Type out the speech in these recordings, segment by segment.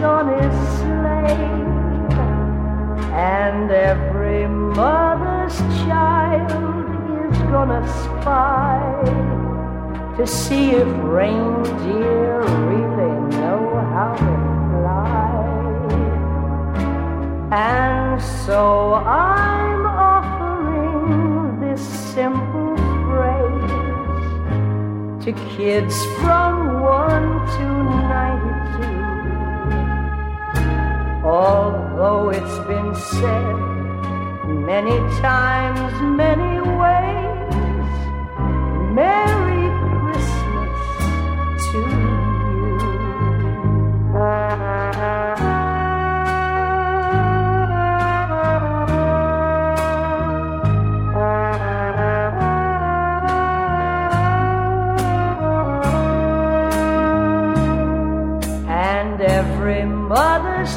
on his sleigh. And every mother's child is gonna spy to see if reindeer really know how to fly. And so I'm offering this simple phrase to kids from 1 to 92. It's been said many times, many ways, Merry Christmas to you. And every mother's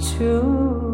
to